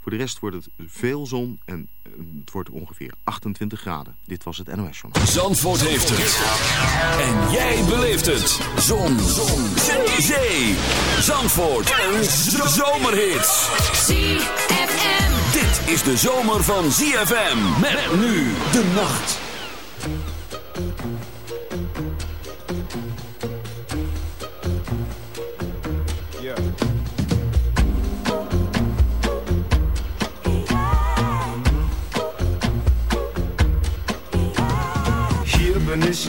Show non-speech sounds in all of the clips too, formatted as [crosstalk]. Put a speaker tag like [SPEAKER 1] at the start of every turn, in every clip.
[SPEAKER 1] Voor de rest wordt het veel zon en eh, het wordt ongeveer 28 graden. Dit was het NOS Journal.
[SPEAKER 2] Zandvoort heeft het. En jij beleeft het. Zon. zon. Zee. zee. Zandvoort. Een zomerhit.
[SPEAKER 3] ZFM.
[SPEAKER 2] Dit is de zomer van ZFM. Met nu de nacht.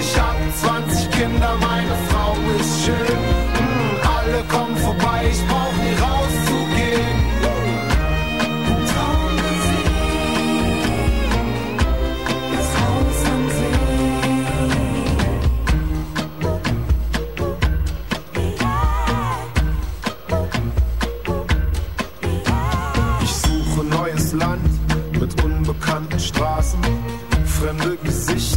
[SPEAKER 4] Ich hab 20 Kinder, meine Frau ist schön. Mm, alle kommen vorbei, ich brauch nie rauszugehen.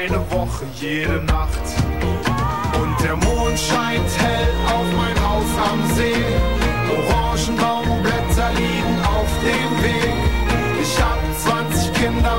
[SPEAKER 4] Eine Woche jede Nacht. Und der Mond scheint hell auf mein Haus am See. Orangenbaumblätter liegen auf dem Weg. Ich hab 20 Kinder,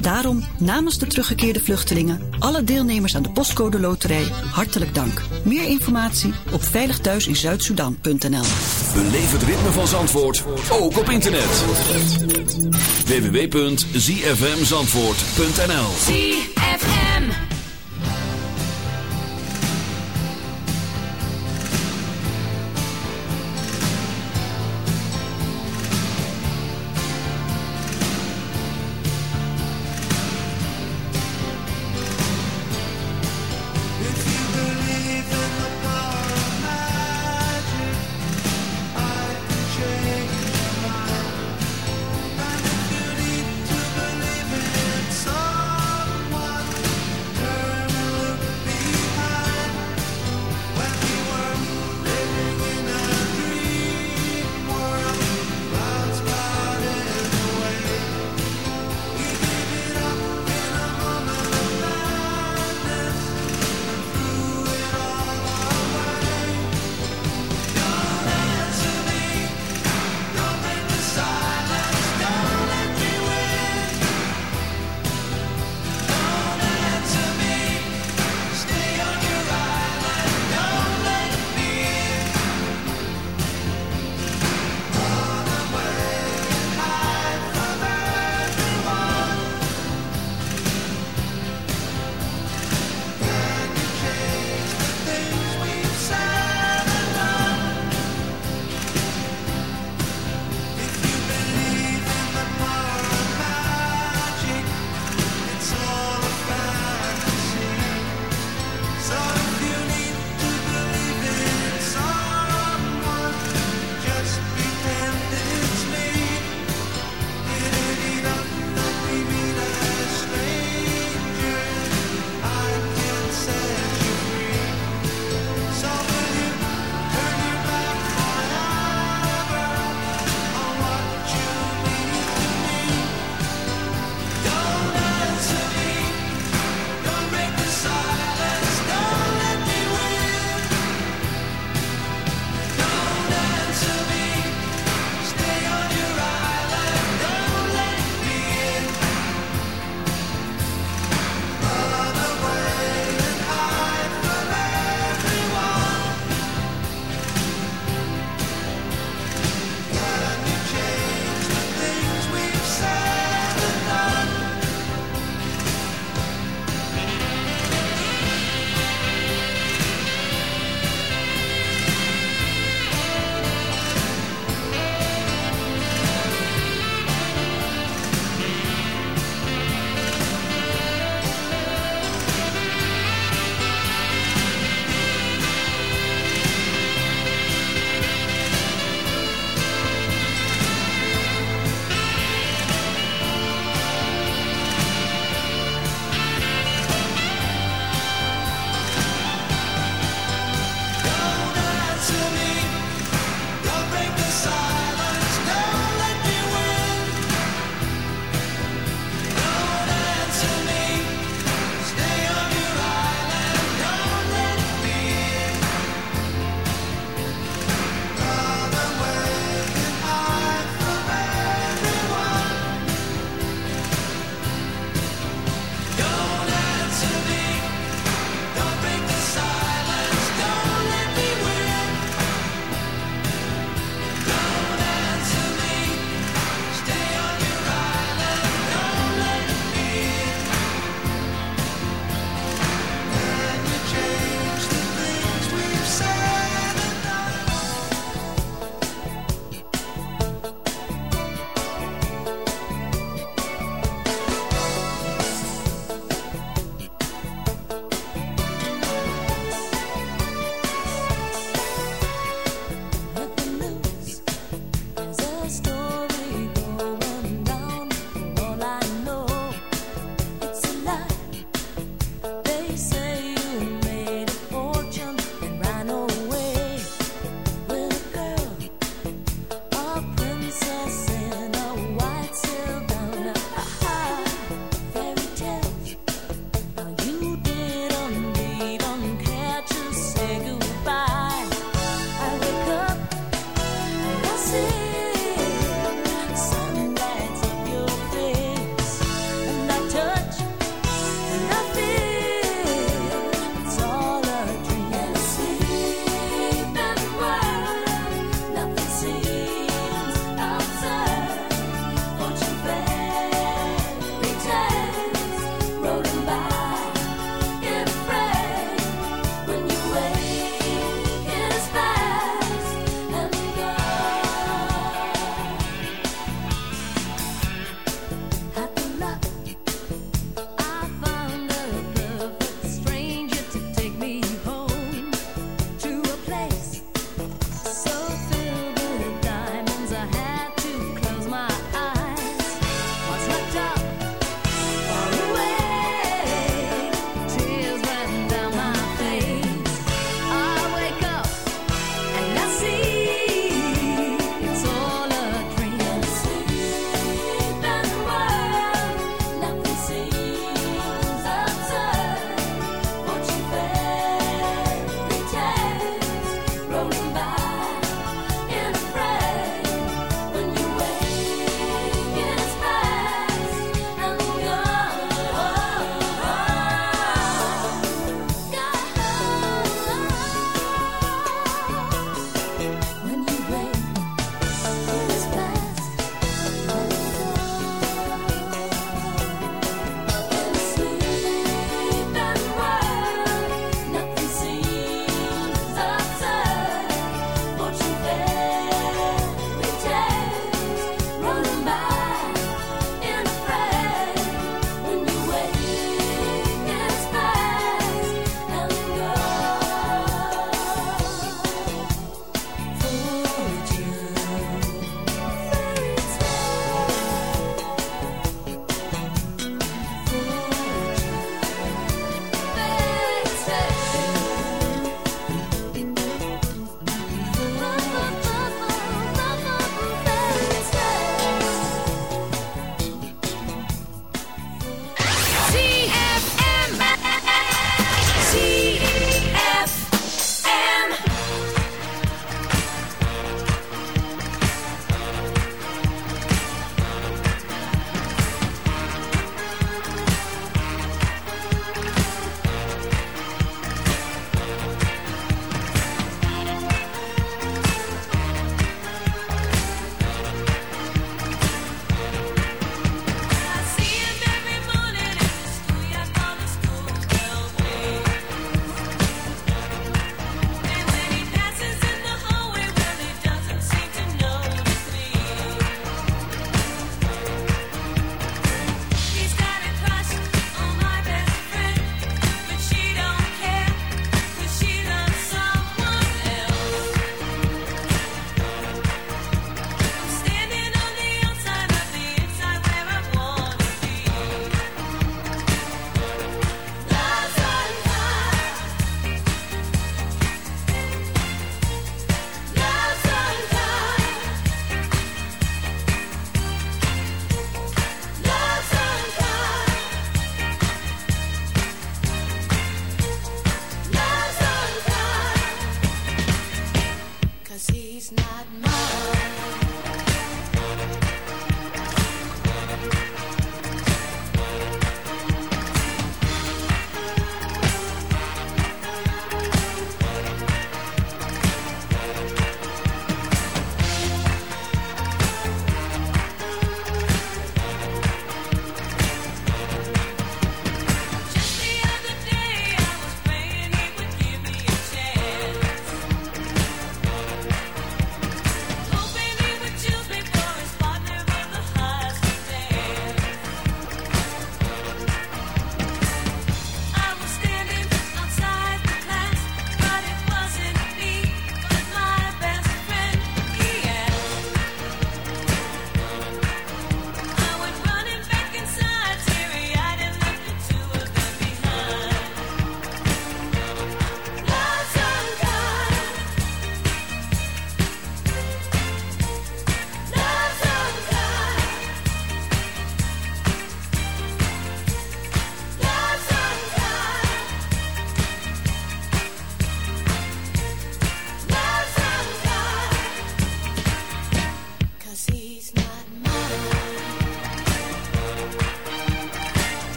[SPEAKER 5] Daarom namens de teruggekeerde vluchtelingen alle deelnemers aan de Postcode Loterij hartelijk dank. Meer informatie op veiligthuisinzuidsudan.nl.
[SPEAKER 2] Beleef het ritme van Zandvoort ook op internet. www.zfmzandvoort.nl.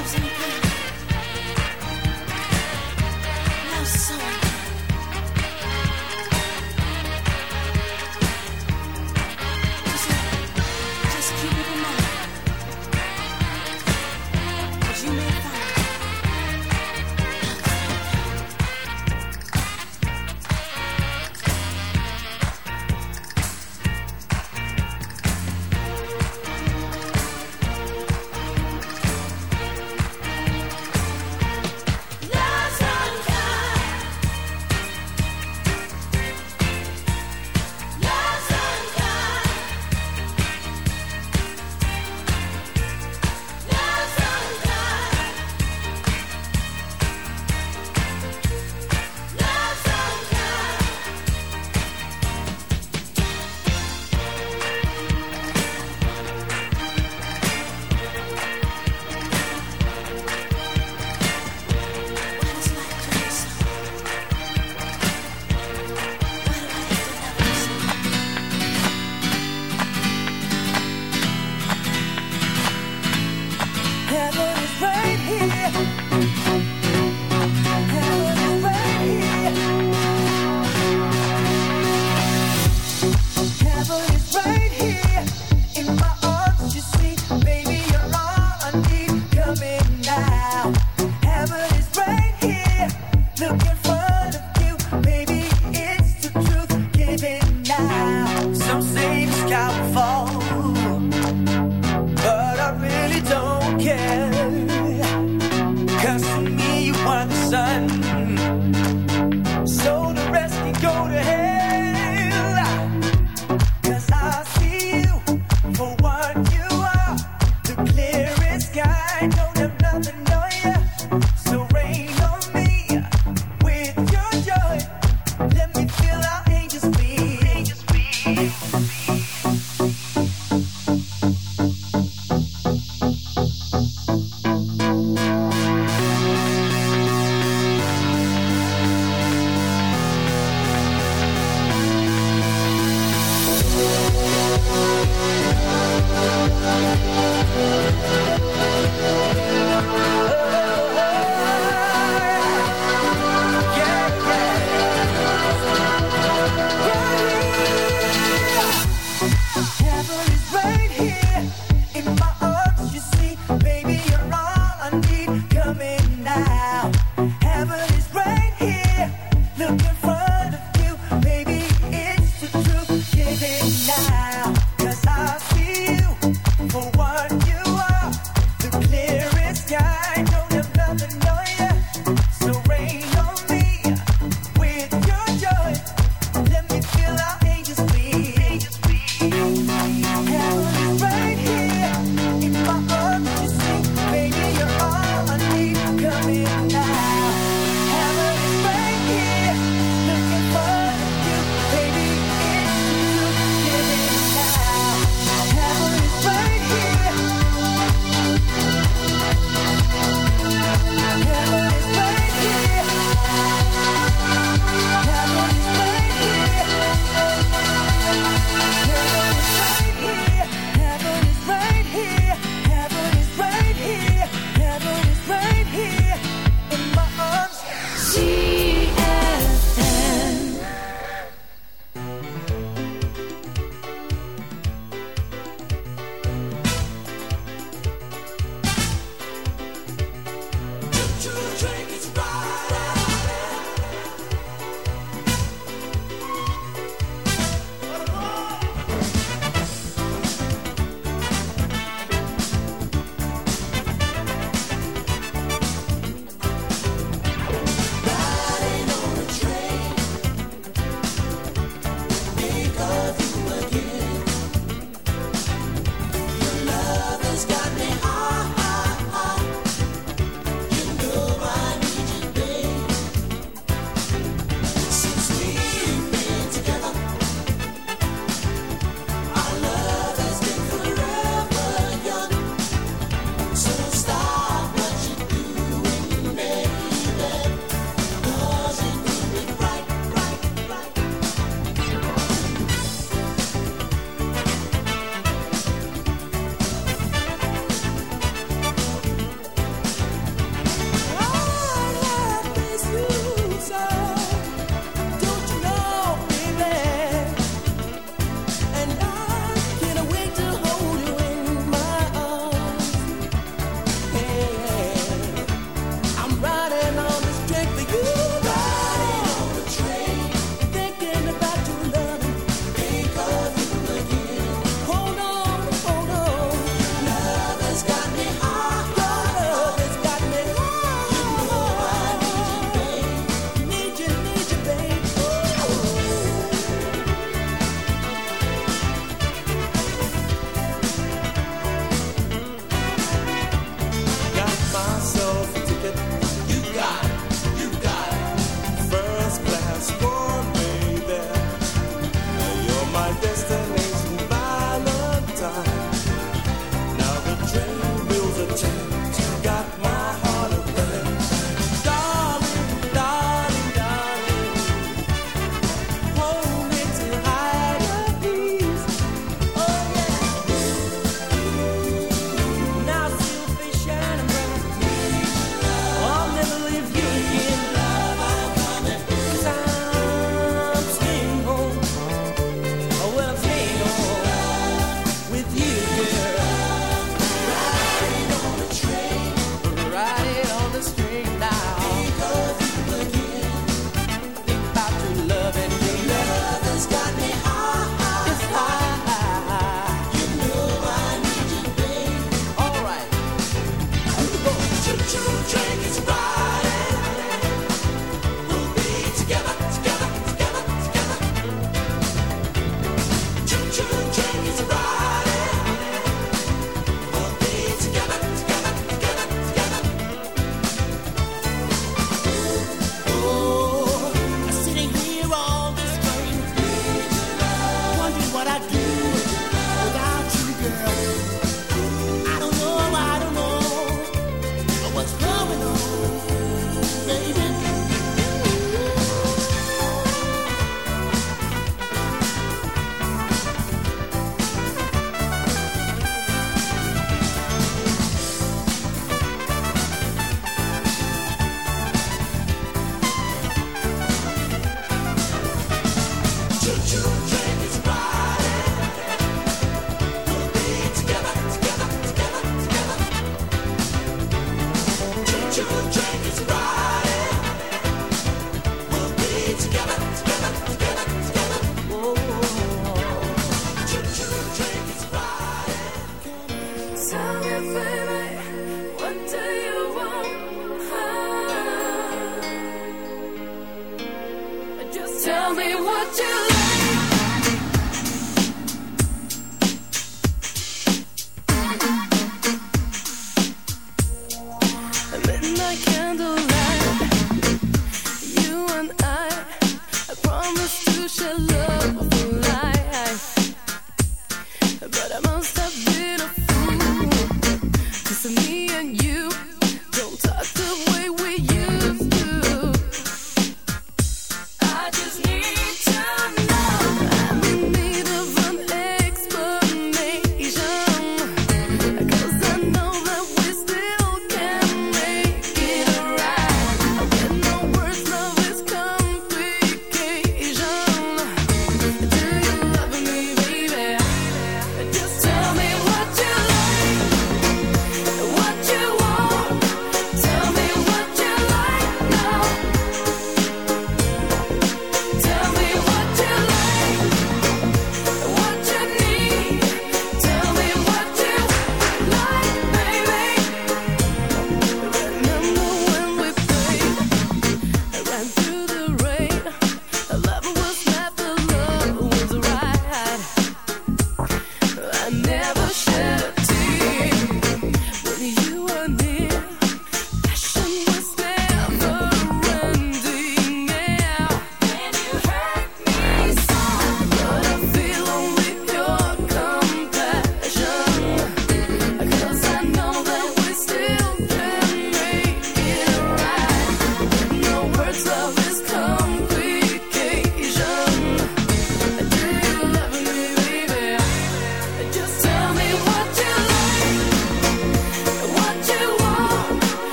[SPEAKER 6] loves
[SPEAKER 7] me.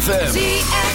[SPEAKER 3] ZFM.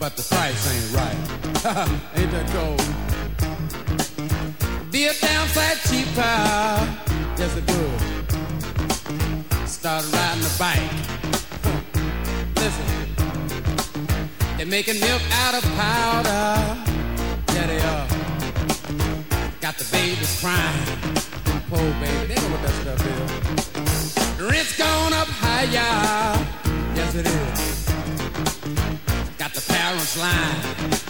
[SPEAKER 6] But the price ain't right. [laughs] ain't that cold? Be a downside cheaper, yes it would. Start riding the bike. Listen, they're making milk out of powder. Yeah, they are. Got the babies crying. Poor baby, they know what that stuff is. Rent's gone up higher. Yes, it is. Got the parents lying.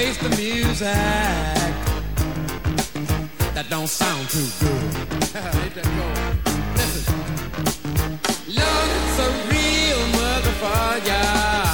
[SPEAKER 6] face the music. That don't sound too good. [laughs] Listen. Lord, it's a real motherfucker.